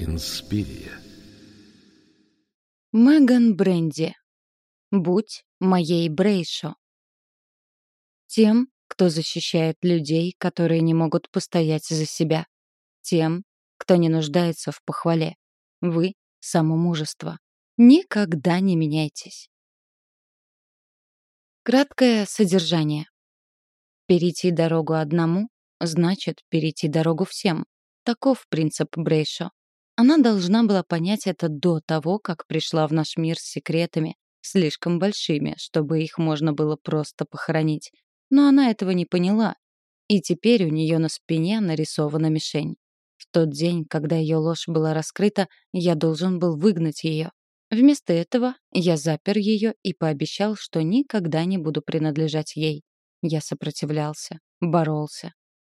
Инспирия. Меган Бренди. Будь моей Брейшо. Тем, кто защищает людей, которые не могут постоять за себя. Тем, кто не нуждается в похвале. Вы — само мужество. Никогда не меняйтесь. Краткое содержание. Перейти дорогу одному — значит перейти дорогу всем. Таков принцип Брейшо. Она должна была понять это до того, как пришла в наш мир с секретами, слишком большими, чтобы их можно было просто похоронить. Но она этого не поняла, и теперь у нее на спине нарисована мишень. В тот день, когда ее ложь была раскрыта, я должен был выгнать ее. Вместо этого я запер ее и пообещал, что никогда не буду принадлежать ей. Я сопротивлялся, боролся.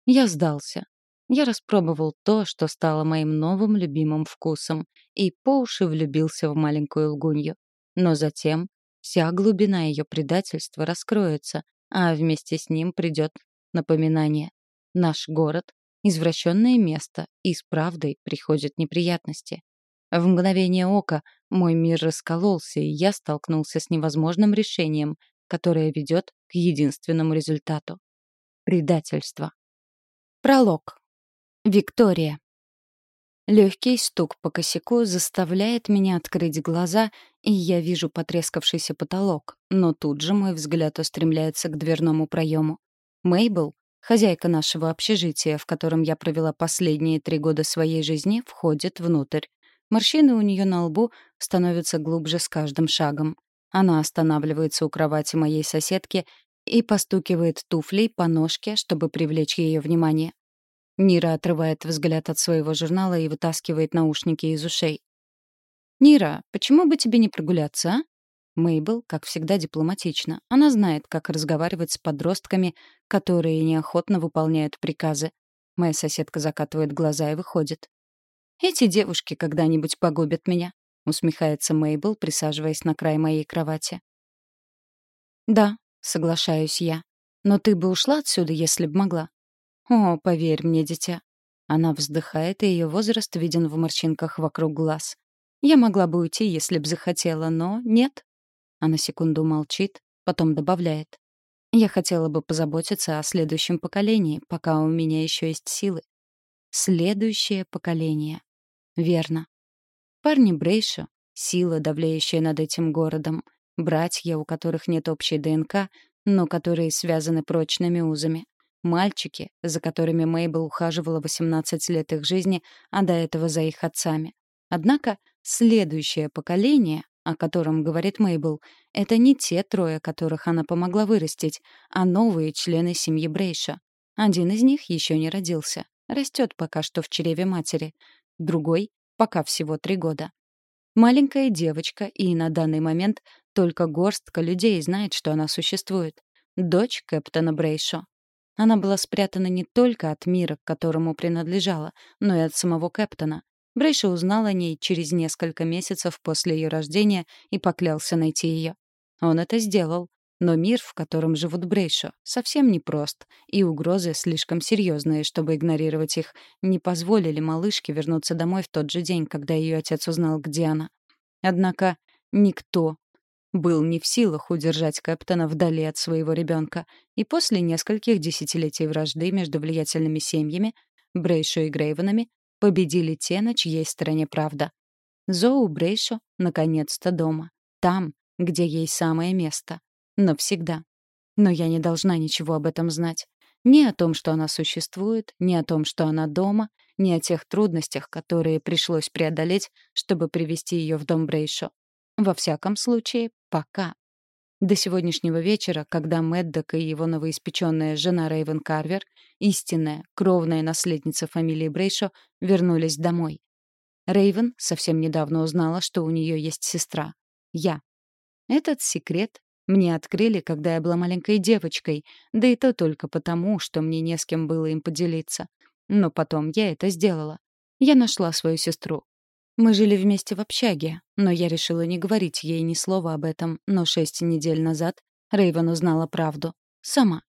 Я сдался. Я распробовал то, что стало моим новым любимым вкусом, и по уши влюбился в маленькую лгунью. Но затем вся глубина ее предательства раскроется, а вместе с ним придет напоминание. Наш город — извращенное место, и с правдой приходят неприятности. В мгновение ока мой мир раскололся, и я столкнулся с невозможным решением, которое ведет к единственному результату — предательство. Пролог. Виктория. Легкий стук по косяку заставляет меня открыть глаза, и я вижу потрескавшийся потолок, но тут же мой взгляд устремляется к дверному проему. Мейбл, хозяйка нашего общежития, в котором я провела последние три года своей жизни, входит внутрь. Морщины у нее на лбу становятся глубже с каждым шагом. Она останавливается у кровати моей соседки и постукивает туфлей по ножке, чтобы привлечь ее внимание. Нира отрывает взгляд от своего журнала и вытаскивает наушники из ушей. «Нира, почему бы тебе не прогуляться, а?» Мейбл, как всегда, дипломатична. Она знает, как разговаривать с подростками, которые неохотно выполняют приказы. Моя соседка закатывает глаза и выходит. «Эти девушки когда-нибудь погубят меня», — усмехается Мейбл, присаживаясь на край моей кровати. «Да», — соглашаюсь я. «Но ты бы ушла отсюда, если б могла. «О, поверь мне, дитя». Она вздыхает, и ее возраст виден в морщинках вокруг глаз. «Я могла бы уйти, если б захотела, но нет». Она секунду молчит, потом добавляет. «Я хотела бы позаботиться о следующем поколении, пока у меня еще есть силы». Следующее поколение. Верно. Парни Брейша — сила, давлеющая над этим городом. Братья, у которых нет общей ДНК, но которые связаны прочными узами. Мальчики, за которыми Мейбл ухаживала 18 лет их жизни, а до этого за их отцами. Однако следующее поколение, о котором говорит Мейбл, это не те трое, которых она помогла вырастить, а новые члены семьи Брейша. Один из них еще не родился. Растет пока что в чреве матери. Другой — пока всего три года. Маленькая девочка, и на данный момент только горстка людей знает, что она существует. Дочь Кэптона Брейшо. Она была спрятана не только от мира, к которому принадлежала, но и от самого Кэптона. Брейша узнал о ней через несколько месяцев после ее рождения и поклялся найти ее. Он это сделал, но мир, в котором живут Брейшо, совсем непрост, и угрозы слишком серьезные, чтобы игнорировать их, не позволили малышке вернуться домой в тот же день, когда ее отец узнал, где она. Однако никто был не в силах удержать Кэптона вдали от своего ребенка, и после нескольких десятилетий вражды между влиятельными семьями, Брейшо и Грейвенами, победили те, на чьей стороне правда. Зоу Брейшо наконец-то дома. Там, где ей самое место. Навсегда. Но я не должна ничего об этом знать. Ни о том, что она существует, ни о том, что она дома, ни о тех трудностях, которые пришлось преодолеть, чтобы привести ее в дом Брейшо. Во всяком случае, пока. До сегодняшнего вечера, когда Мэддок и его новоиспеченная жена Рейвен Карвер, истинная, кровная наследница фамилии Брейшо, вернулись домой. Рейвен совсем недавно узнала, что у нее есть сестра. Я. Этот секрет мне открыли, когда я была маленькой девочкой, да и то только потому, что мне не с кем было им поделиться. Но потом я это сделала. Я нашла свою сестру. Мы жили вместе в общаге, но я решила не говорить ей ни слова об этом, но шесть недель назад Рейвен узнала правду. Сама.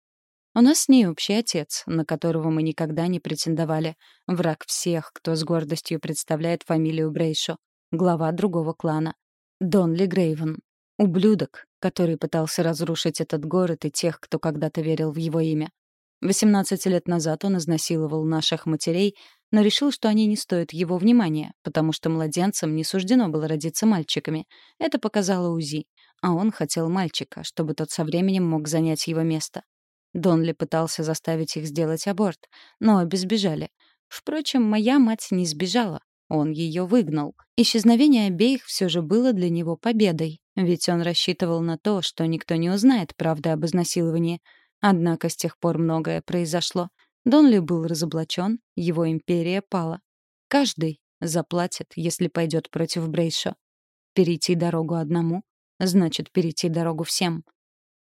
У нас с ней общий отец, на которого мы никогда не претендовали. Враг всех, кто с гордостью представляет фамилию Брейшо. Глава другого клана. Донли Грейвен. Ублюдок, который пытался разрушить этот город и тех, кто когда-то верил в его имя. 18 лет назад он изнасиловал наших матерей, но решил, что они не стоят его внимания, потому что младенцам не суждено было родиться мальчиками. Это показало УЗИ. А он хотел мальчика, чтобы тот со временем мог занять его место. Донли пытался заставить их сделать аборт, но обе сбежали. Впрочем, моя мать не сбежала. Он ее выгнал. Исчезновение обеих все же было для него победой, ведь он рассчитывал на то, что никто не узнает правды об изнасиловании. Однако с тех пор многое произошло. Донли был разоблачен, его империя пала. Каждый заплатит, если пойдет против Брейша. Перейти дорогу одному — значит перейти дорогу всем.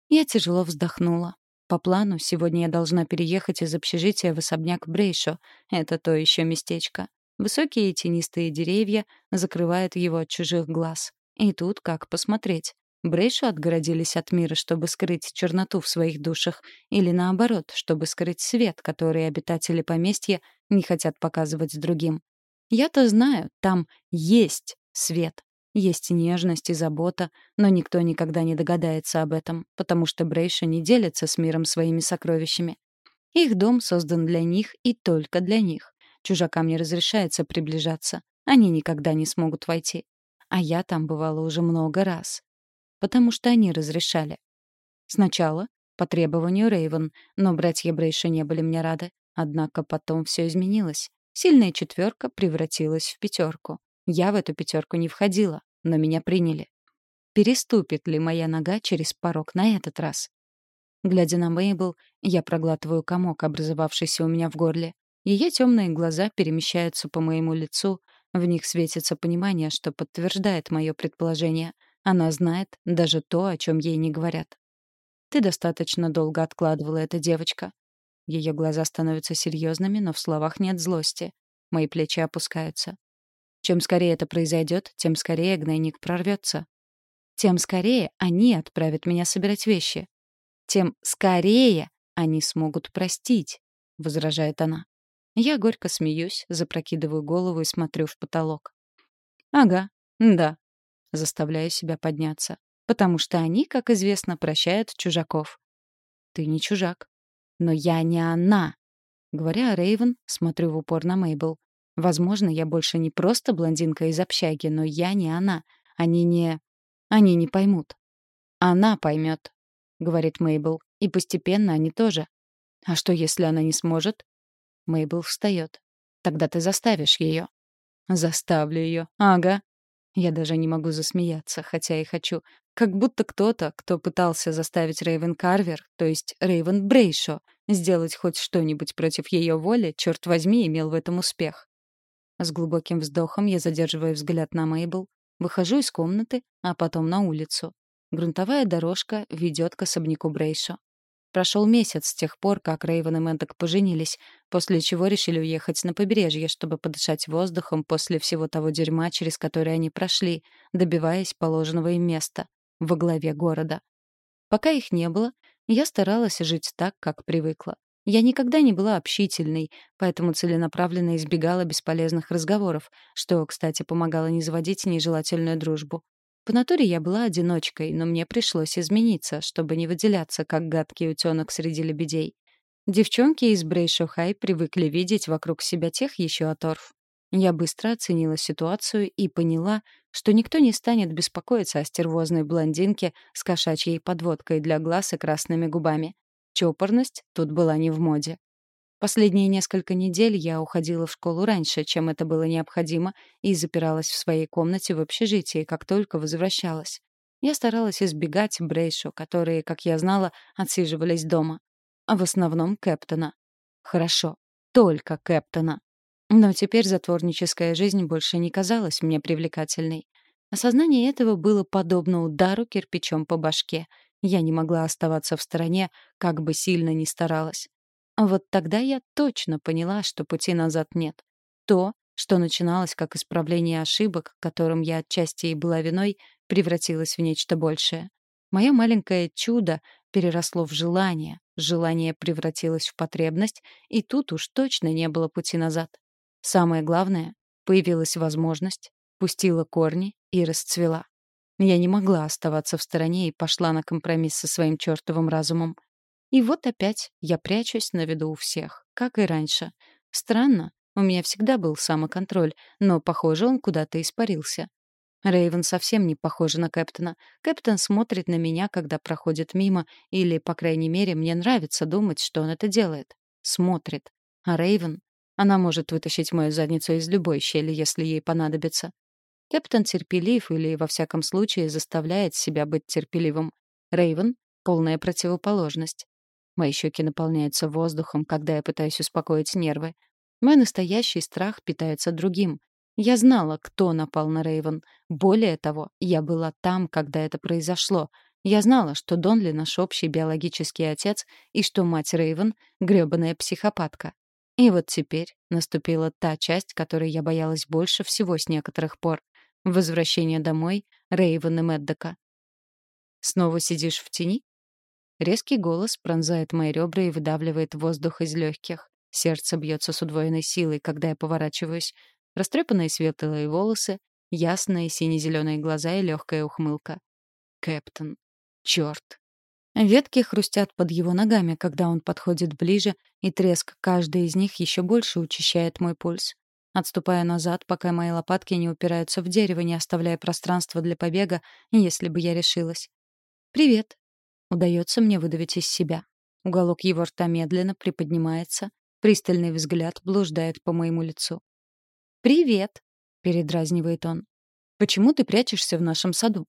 Я тяжело вздохнула. По плану, сегодня я должна переехать из общежития в особняк Брейшо. Это то еще местечко. Высокие тенистые деревья закрывают его от чужих глаз. И тут как посмотреть. Брейшо отгородились от мира, чтобы скрыть черноту в своих душах, или наоборот, чтобы скрыть свет, который обитатели поместья не хотят показывать другим. Я-то знаю, там есть свет. Есть нежность и забота, но никто никогда не догадается об этом, потому что Брейша не делятся с миром своими сокровищами. Их дом создан для них и только для них. Чужакам не разрешается приближаться. Они никогда не смогут войти. А я там бывала уже много раз. Потому что они разрешали. Сначала по требованию Рейвен, но братья Брейша не были мне рады. Однако потом все изменилось. Сильная четверка превратилась в пятерку. Я в эту пятерку не входила, но меня приняли. Переступит ли моя нога через порог на этот раз? Глядя на Мейбл, я проглатываю комок, образовавшийся у меня в горле. Ее темные глаза перемещаются по моему лицу, в них светится понимание, что подтверждает мое предположение. Она знает даже то, о чем ей не говорят. «Ты достаточно долго откладывала это, девочка». Ее глаза становятся серьезными, но в словах нет злости. Мои плечи опускаются. Чем скорее это произойдет, тем скорее гнойник прорвется. Тем скорее они отправят меня собирать вещи. Тем скорее они смогут простить, — возражает она. Я горько смеюсь, запрокидываю голову и смотрю в потолок. Ага, да. Заставляю себя подняться. Потому что они, как известно, прощают чужаков. Ты не чужак. Но я не она. Говоря о Рейвен, смотрю в упор на Мейбл. Возможно, я больше не просто блондинка из общаги, но я не она. Они не... Они не поймут. Она поймет, говорит Мейбл. И постепенно они тоже. А что, если она не сможет? Мейбл встает. Тогда ты заставишь ее. Заставлю ее. Ага. Я даже не могу засмеяться, хотя и хочу. Как будто кто-то, кто пытался заставить Рейвен Карвер, то есть Рейвен Брейшо, сделать хоть что-нибудь против ее воли, черт возьми, имел в этом успех. С глубоким вздохом я задерживаю взгляд на Мейбл, выхожу из комнаты, а потом на улицу. Грунтовая дорожка ведет к особняку Брейшо. Прошел месяц с тех пор, как Рейвен и Мэддок поженились, после чего решили уехать на побережье, чтобы подышать воздухом после всего того дерьма, через которое они прошли, добиваясь положенного им места — во главе города. Пока их не было, я старалась жить так, как привыкла. Я никогда не была общительной, поэтому целенаправленно избегала бесполезных разговоров, что, кстати, помогало не заводить нежелательную дружбу. По натуре я была одиночкой, но мне пришлось измениться, чтобы не выделяться, как гадкий утёнок среди лебедей. Девчонки из Брейшо-Хай привыкли видеть вокруг себя тех еще оторв. Я быстро оценила ситуацию и поняла, что никто не станет беспокоиться о стервозной блондинке с кошачьей подводкой для глаз и красными губами. Чопорность тут была не в моде. Последние несколько недель я уходила в школу раньше, чем это было необходимо, и запиралась в своей комнате в общежитии, как только возвращалась. Я старалась избегать Брейшо, которые, как я знала, отсиживались дома. А в основном Кэптона. Хорошо, только Кэптона. Но теперь затворническая жизнь больше не казалась мне привлекательной. Осознание этого было подобно удару кирпичом по башке — я не могла оставаться в стороне, как бы сильно ни старалась. Вот тогда я точно поняла, что пути назад нет. То, что начиналось как исправление ошибок, которым я отчасти и была виной, превратилось в нечто большее. Мое маленькое чудо переросло в желание, желание превратилось в потребность, и тут уж точно не было пути назад. Самое главное — появилась возможность, пустила корни и расцвела. Я не могла оставаться в стороне и пошла на компромисс со своим чертовым разумом. И вот опять я прячусь на виду у всех, как и раньше. Странно, у меня всегда был самоконтроль, но, похоже, он куда-то испарился. Рейвен совсем не похожа на Кэптона. Кэптон смотрит на меня, когда проходит мимо, или, по крайней мере, мне нравится думать, что он это делает. Смотрит. А Рейвен? Она может вытащить мою задницу из любой щели, если ей понадобится. Кэптон терпелив или, во всяком случае, заставляет себя быть терпеливым. Рейвен — полная противоположность. Мои щеки наполняются воздухом, когда я пытаюсь успокоить нервы. Мой настоящий страх питается другим. Я знала, кто напал на Рейвен. Более того, я была там, когда это произошло. Я знала, что Донли наш общий биологический отец и что мать Рейвен — грёбаная психопатка. И вот теперь наступила та часть, которой я боялась больше всего с некоторых пор. Возвращение домой Рейвен и Меддока. «Снова сидишь в тени?» Резкий голос пронзает мои ребра и выдавливает воздух из легких. Сердце бьется с удвоенной силой, когда я поворачиваюсь. Растрепанные светлые волосы, ясные сине-зеленые глаза и легкая ухмылка. Кэптон. Черт. Ветки хрустят под его ногами, когда он подходит ближе, и треск каждой из них еще больше учащает мой пульс. Отступая назад, пока мои лопатки не упираются в дерево, не оставляя пространства для побега, если бы я решилась. «Привет», Удается мне выдавить из себя. Уголок его рта медленно приподнимается, пристальный взгляд блуждает по моему лицу. «Привет!» — передразнивает он. «Почему ты прячешься в нашем саду?»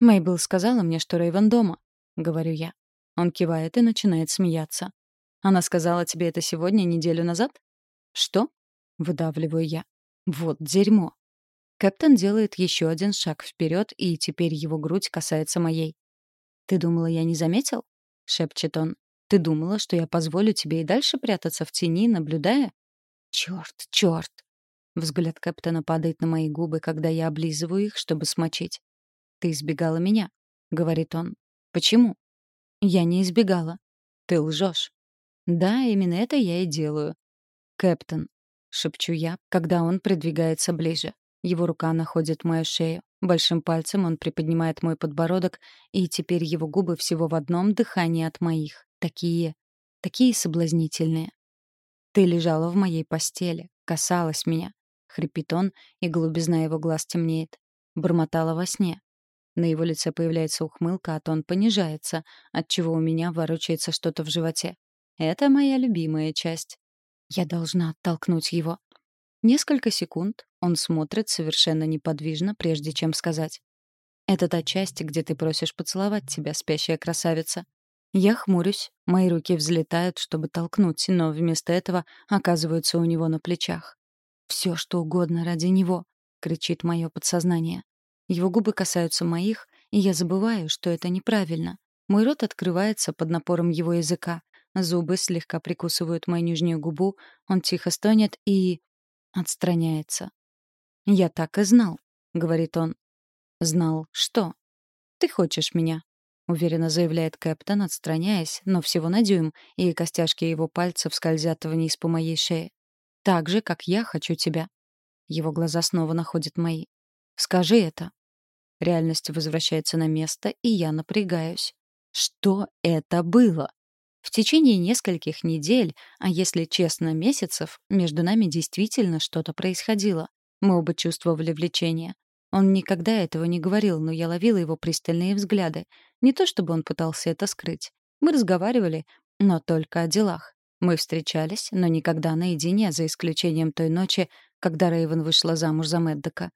«Мейбл сказала мне, что Рэйвен дома», — говорю я. Он кивает и начинает смеяться. «Она сказала тебе это сегодня, неделю назад?» «Что?» — выдавливаю я. «Вот дерьмо». Кэптон делает еще один шаг вперед, и теперь его грудь касается моей. «Ты думала, я не заметил?» — шепчет он. «Ты думала, что я позволю тебе и дальше прятаться в тени, наблюдая?» «Чёрт, чёрт!» Взгляд Кэптона падает на мои губы, когда я облизываю их, чтобы смочить. «Ты избегала меня», — говорит он. «Почему?» «Я не избегала». «Ты лжешь». «Да, именно это я и делаю». «Кэптон», — шепчу я, когда он придвигается ближе. Его рука находит мою шею. Большим пальцем он приподнимает мой подбородок, и теперь его губы всего в одном дыхании от моих. Такие, такие соблазнительные. «Ты лежала в моей постели, касалась меня», — хрипит он, и голубизна его глаз темнеет. Бормотала во сне. На его лице появляется ухмылка, а тон понижается, отчего у меня ворочается что-то в животе. Это моя любимая часть. Я должна оттолкнуть его. Несколько секунд он смотрит совершенно неподвижно, прежде чем сказать. «Это та часть, где ты просишь поцеловать тебя, спящая красавица». Я хмурюсь, мои руки взлетают, чтобы толкнуть, но вместо этого оказываются у него на плечах. «Все, что угодно ради него», — кричит мое подсознание. Его губы касаются моих, и я забываю, что это неправильно. Мой рот открывается под напором его языка. Зубы слегка прикусывают мою нижнюю губу, он тихо стонет и... Отстраняется. «Я так и знал», — говорит он. «Знал что?» «Ты хочешь меня», — уверенно заявляет Кэптон, отстраняясь, но всего на дюйм, и костяшки его пальцев скользят вниз по моей шее. «Так же, как я хочу тебя». Его глаза снова находят мои. «Скажи это». Реальность возвращается на место, и я напрягаюсь. Что это было? В течение нескольких недель, а если честно, месяцев, между нами действительно что-то происходило. Мы оба чувствовали влечение. Он никогда этого не говорил, но я ловила его пристальные взгляды. Не то чтобы он пытался это скрыть. Мы разговаривали, но только о делах. Мы встречались, но никогда наедине, за исключением той ночи, когда Рейвен вышла замуж за Меддока.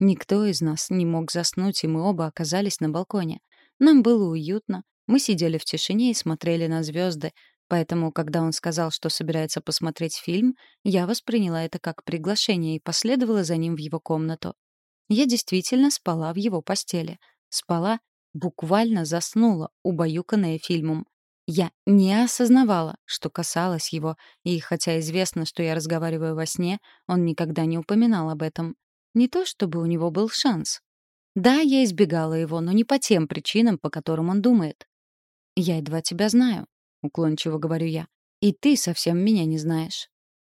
Никто из нас не мог заснуть, и мы оба оказались на балконе. Нам было уютно, мы сидели в тишине и смотрели на звезды, поэтому, когда он сказал, что собирается посмотреть фильм, я восприняла это как приглашение и последовала за ним в его комнату. Я действительно спала в его постели. Спала, буквально заснула, убаюканная фильмом. Я не осознавала, что касалось его, и хотя известно, что я разговариваю во сне, он никогда не упоминал об этом. Не то чтобы у него был шанс. Да, я избегала его, но не по тем причинам, по которым он думает. «Я едва тебя знаю», — уклончиво говорю я. «И ты совсем меня не знаешь».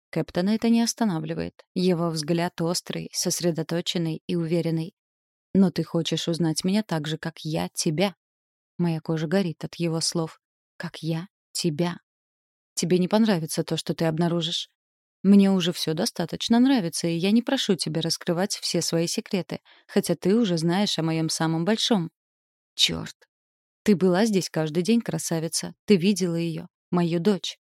Кэптона это не останавливает. Его взгляд острый, сосредоточенный и уверенный. «Но ты хочешь узнать меня так же, как я тебя». Моя кожа горит от его слов. «Как я тебя». Тебе не понравится то, что ты обнаружишь. Мне уже все достаточно нравится, и я не прошу тебя раскрывать все свои секреты, хотя ты уже знаешь о моем самом большом. Черт. Ты была здесь каждый день, красавица. Ты видела ее, мою дочь.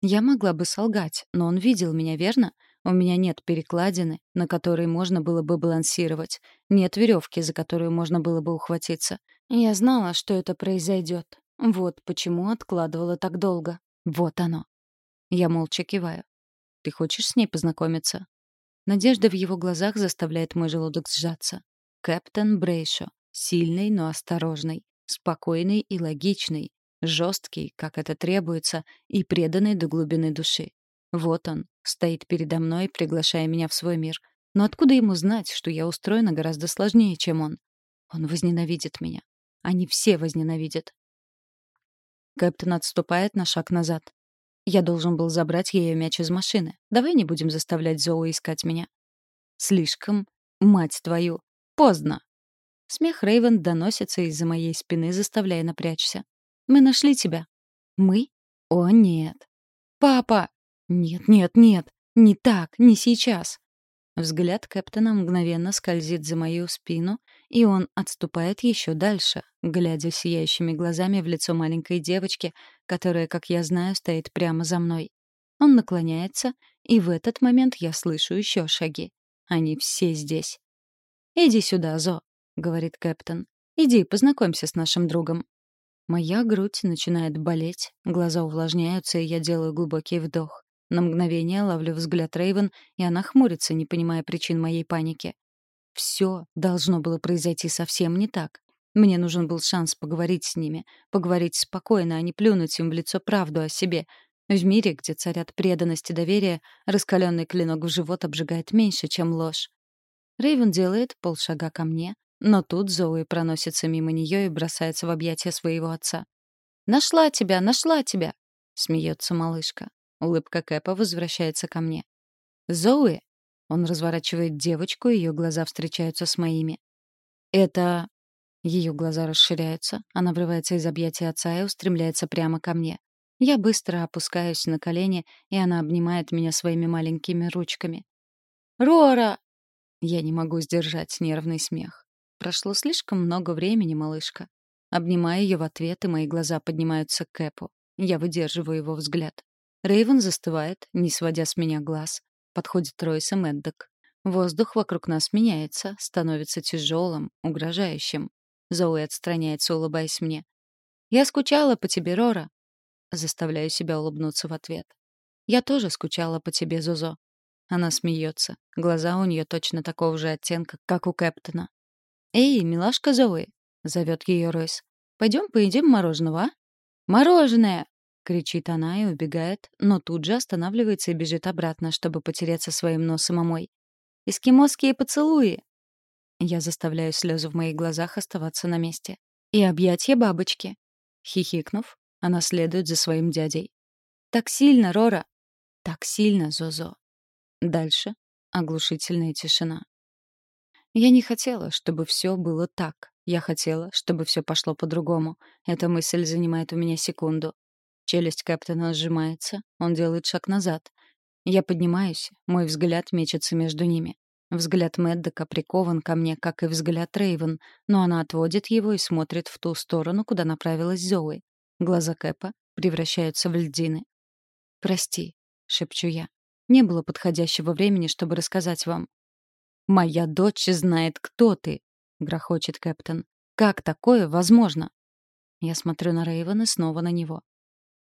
Я могла бы солгать, но он видел меня, верно? У меня нет перекладины, на которой можно было бы балансировать. Нет веревки, за которую можно было бы ухватиться. Я знала, что это произойдет. Вот почему откладывала так долго. Вот оно. Я молча киваю. Ты хочешь с ней познакомиться? Надежда в его глазах заставляет мой желудок сжаться. Кэптен Брейшо. Сильный, но осторожный. Спокойный и логичный жесткий, как это требуется, и преданный до глубины души. Вот он, стоит передо мной, приглашая меня в свой мир. Но откуда ему знать, что я устроена гораздо сложнее, чем он? Он возненавидит меня. Они все возненавидят. Кэптон отступает на шаг назад. Я должен был забрать ее мяч из машины. Давай не будем заставлять Зоу искать меня. Слишком, мать твою, поздно. Смех Рейвен доносится из-за моей спины, заставляя напрячься. Мы нашли тебя». «Мы? О, нет». «Папа!» «Нет, нет, нет. Не так, не сейчас». Взгляд Кэптона мгновенно скользит за мою спину, и он отступает еще дальше, глядя сияющими глазами в лицо маленькой девочки, которая, как я знаю, стоит прямо за мной. Он наклоняется, и в этот момент я слышу еще шаги. Они все здесь. «Иди сюда, Зо», — говорит Кэптон. «Иди, познакомься с нашим другом». Моя грудь начинает болеть, глаза увлажняются, и я делаю глубокий вдох. На мгновение ловлю взгляд Рейвен, и она хмурится, не понимая причин моей паники. Все должно было произойти совсем не так. Мне нужен был шанс поговорить с ними, поговорить спокойно, а не плюнуть им в лицо правду о себе. В мире, где царят преданность и доверие, раскаленный клинок в живот обжигает меньше, чем ложь. Рейвен делает полшага ко мне, но тут Зоуи проносится мимо нее и бросается в объятия своего отца. «Нашла тебя, нашла тебя!» — смеется малышка. Улыбка Кэпа возвращается ко мне. «Зоуи!» Он разворачивает девочку, ее глаза встречаются с моими. «Это...» Ее глаза расширяются, она врывается из объятия отца и устремляется прямо ко мне. Я быстро опускаюсь на колени, и она обнимает меня своими маленькими ручками. «Рора!» Я не могу сдержать нервный смех. Прошло слишком много времени, малышка. Обнимаю ее в ответ, и мои глаза поднимаются к Кэпу. Я выдерживаю его взгляд. Рейвен застывает, не сводя с меня глаз. Подходит Ройс и Мэддок. Воздух вокруг нас меняется, становится тяжелым, угрожающим. Зоуи отстраняется, улыбаясь мне. «Я скучала по тебе, Рора». Заставляю себя улыбнуться в ответ. «Я тоже скучала по тебе, Зозо». Она смеется. Глаза у нее точно такого же оттенка, как у Кэптона. «Эй, милашка Зои!» — зовет ее Ройс. «Пойдем поедим мороженого, а?» «Мороженое!» — кричит она и убегает, но тут же останавливается и бежит обратно, чтобы потереться своим носом о мой. «Эскимосские поцелуи!» Я заставляю слезы в моих глазах оставаться на месте. «И объятья бабочки!» Хихикнув, она следует за своим дядей. «Так сильно, Рора!» «Так сильно, Зозо!» Дальше оглушительная тишина. Я не хотела, чтобы все было так. Я хотела, чтобы все пошло по-другому. Эта мысль занимает у меня секунду. Челюсть Кэптона сжимается, он делает шаг назад. Я поднимаюсь, мой взгляд мечется между ними. Взгляд Мэддока прикован ко мне, как и взгляд Рейвен, но она отводит его и смотрит в ту сторону, куда направилась Зои. Глаза Кэпа превращаются в льдины. «Прости», — шепчу я. «Не было подходящего времени, чтобы рассказать вам. «Моя дочь знает, кто ты», — грохочет Кэптон. «Как такое возможно?» Я смотрю на Рейвен и снова на него.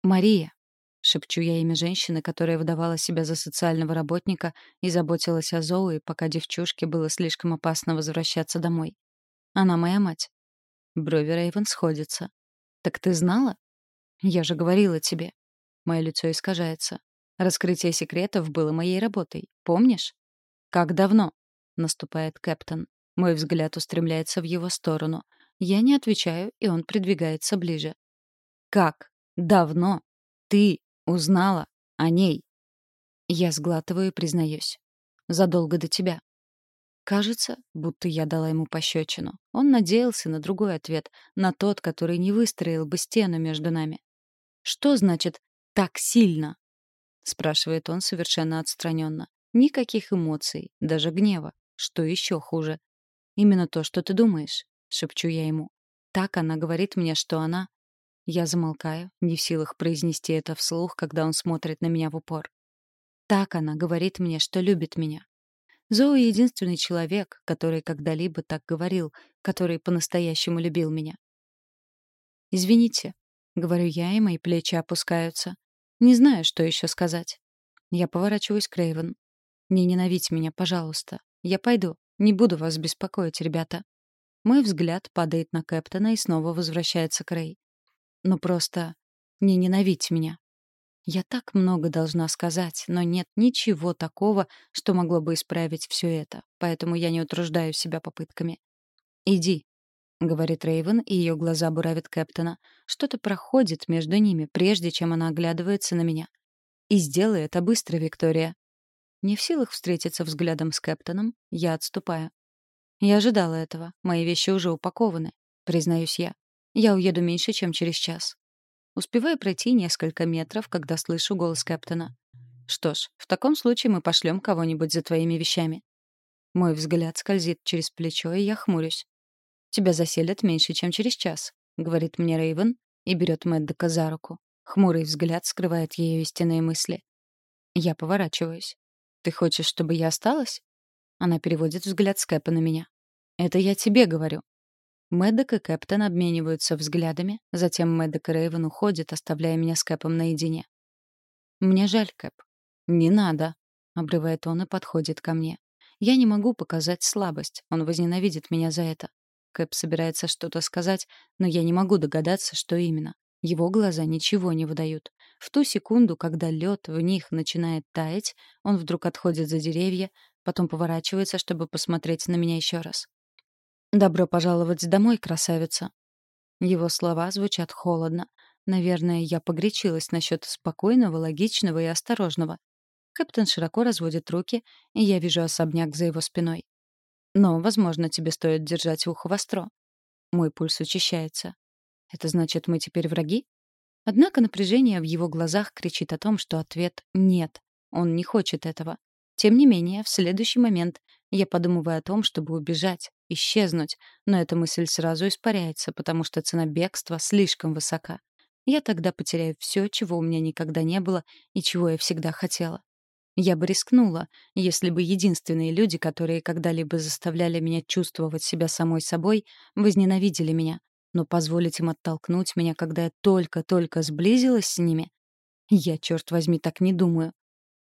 «Мария», — шепчу я имя женщины, которая выдавала себя за социального работника и заботилась о Зоуи, пока девчушке было слишком опасно возвращаться домой. «Она моя мать». Брови Рейвен сходятся. «Так ты знала?» «Я же говорила тебе». Мое лицо искажается. Раскрытие секретов было моей работой. Помнишь? «Как давно?» Наступает Кэптон. Мой взгляд устремляется в его сторону. Я не отвечаю, и он придвигается ближе. Как давно ты узнала о ней? Я сглатываю и признаюсь. Задолго до тебя. Кажется, будто я дала ему пощечину. Он надеялся на другой ответ, на тот, который не выстроил бы стену между нами. «Что значит «так сильно»?» — спрашивает он совершенно отстраненно. Никаких эмоций, даже гнева. Что еще хуже? «Именно то, что ты думаешь», — шепчу я ему. Так она говорит мне, что она... Я замолкаю, не в силах произнести это вслух, когда он смотрит на меня в упор. Так она говорит мне, что любит меня. Зоу — единственный человек, который когда-либо так говорил, который по-настоящему любил меня. «Извините», — говорю я, и мои плечи опускаются. Не знаю, что еще сказать. Я поворачиваюсь к Рейвен. «Не ненавидь меня, пожалуйста. Я пойду. Не буду вас беспокоить, ребята». Мой взгляд падает на Кэптона и снова возвращается к Рэй. «Ну просто не ненавидь меня». Я так много должна сказать, но нет ничего такого, что могло бы исправить все это, поэтому я не утруждаю себя попытками. «Иди», — говорит Рейвен, и ее глаза буравят Кэптона. Что-то проходит между ними, прежде чем она оглядывается на меня. «И сделай это быстро, Виктория». Не в силах встретиться взглядом с Кэптоном, я отступаю. Я ожидала этого. Мои вещи уже упакованы, признаюсь я. Я уеду меньше, чем через час. Успеваю пройти несколько метров, когда слышу голос Кэптона. Что ж, в таком случае мы пошлем кого-нибудь за твоими вещами. Мой взгляд скользит через плечо, и я хмурюсь. Тебя заселят меньше, чем через час, говорит мне Рейвен и берет Мэддека за руку. Хмурый взгляд скрывает ее истинные мысли. Я поворачиваюсь. Ты хочешь, чтобы я осталась? Она переводит взгляд с Кэпа на меня. «Это я тебе говорю». Мэддок и Кэптон обмениваются взглядами, затем Мэддок и Рейвен уходят, оставляя меня с Кэпом наедине. «Мне жаль, Кэп». «Не надо», — обрывает он и подходит ко мне. «Я не могу показать слабость, он возненавидит меня за это». Кэп собирается что-то сказать, но я не могу догадаться, что именно. Его глаза ничего не выдают. В ту секунду, когда лед в них начинает таять, он вдруг отходит за деревья, потом поворачивается, чтобы посмотреть на меня еще раз. «Добро пожаловать домой, красавица!» Его слова звучат холодно. Наверное, я погречилась насчет спокойного, логичного и осторожного. Капитан широко разводит руки, и я вижу особняк за его спиной. Но, возможно, тебе стоит держать ухо востро. Мой пульс учащается. Это значит, мы теперь враги? Однако напряжение в его глазах кричит о том, что ответ «нет». Он не хочет этого. Тем не менее, в следующий момент я подумываю о том, чтобы убежать, исчезнуть, но эта мысль сразу испаряется, потому что цена бегства слишком высока. Я тогда потеряю все, чего у меня никогда не было и чего я всегда хотела. Я бы рискнула, если бы единственные люди, которые когда-либо заставляли меня чувствовать себя самой собой, возненавидели меня. Но позволить им оттолкнуть меня, когда я только-только сблизилась с ними? Я, черт возьми, так не думаю.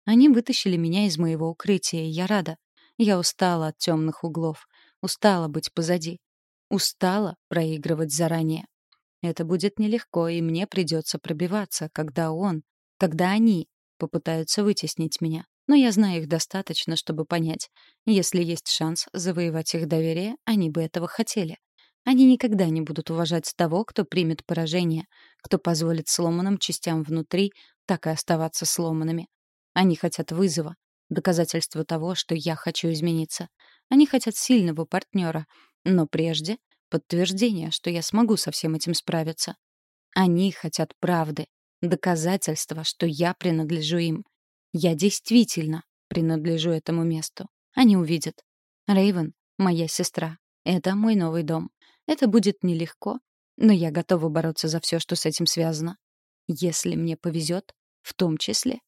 Они вытащили меня из моего укрытия, и я рада. Я устала от темных углов. Устала быть позади. Устала проигрывать заранее. Это будет нелегко, и мне придется пробиваться, когда он, когда они попытаются вытеснить меня. Но я знаю их достаточно, чтобы понять, если есть шанс завоевать их доверие, они бы этого хотели. Они никогда не будут уважать того, кто примет поражение, кто позволит сломанным частям внутри так и оставаться сломанными. Они хотят вызова, доказательства того, что я хочу измениться. Они хотят сильного партнера, но прежде подтверждение, что я смогу со всем этим справиться. Они хотят правды, доказательства, что я принадлежу им. Я действительно принадлежу этому месту. Они увидят. Рейвен, моя сестра. Это мой новый дом. Это будет нелегко, но я готова бороться за все, что с этим связано. Если мне повезет, в том числе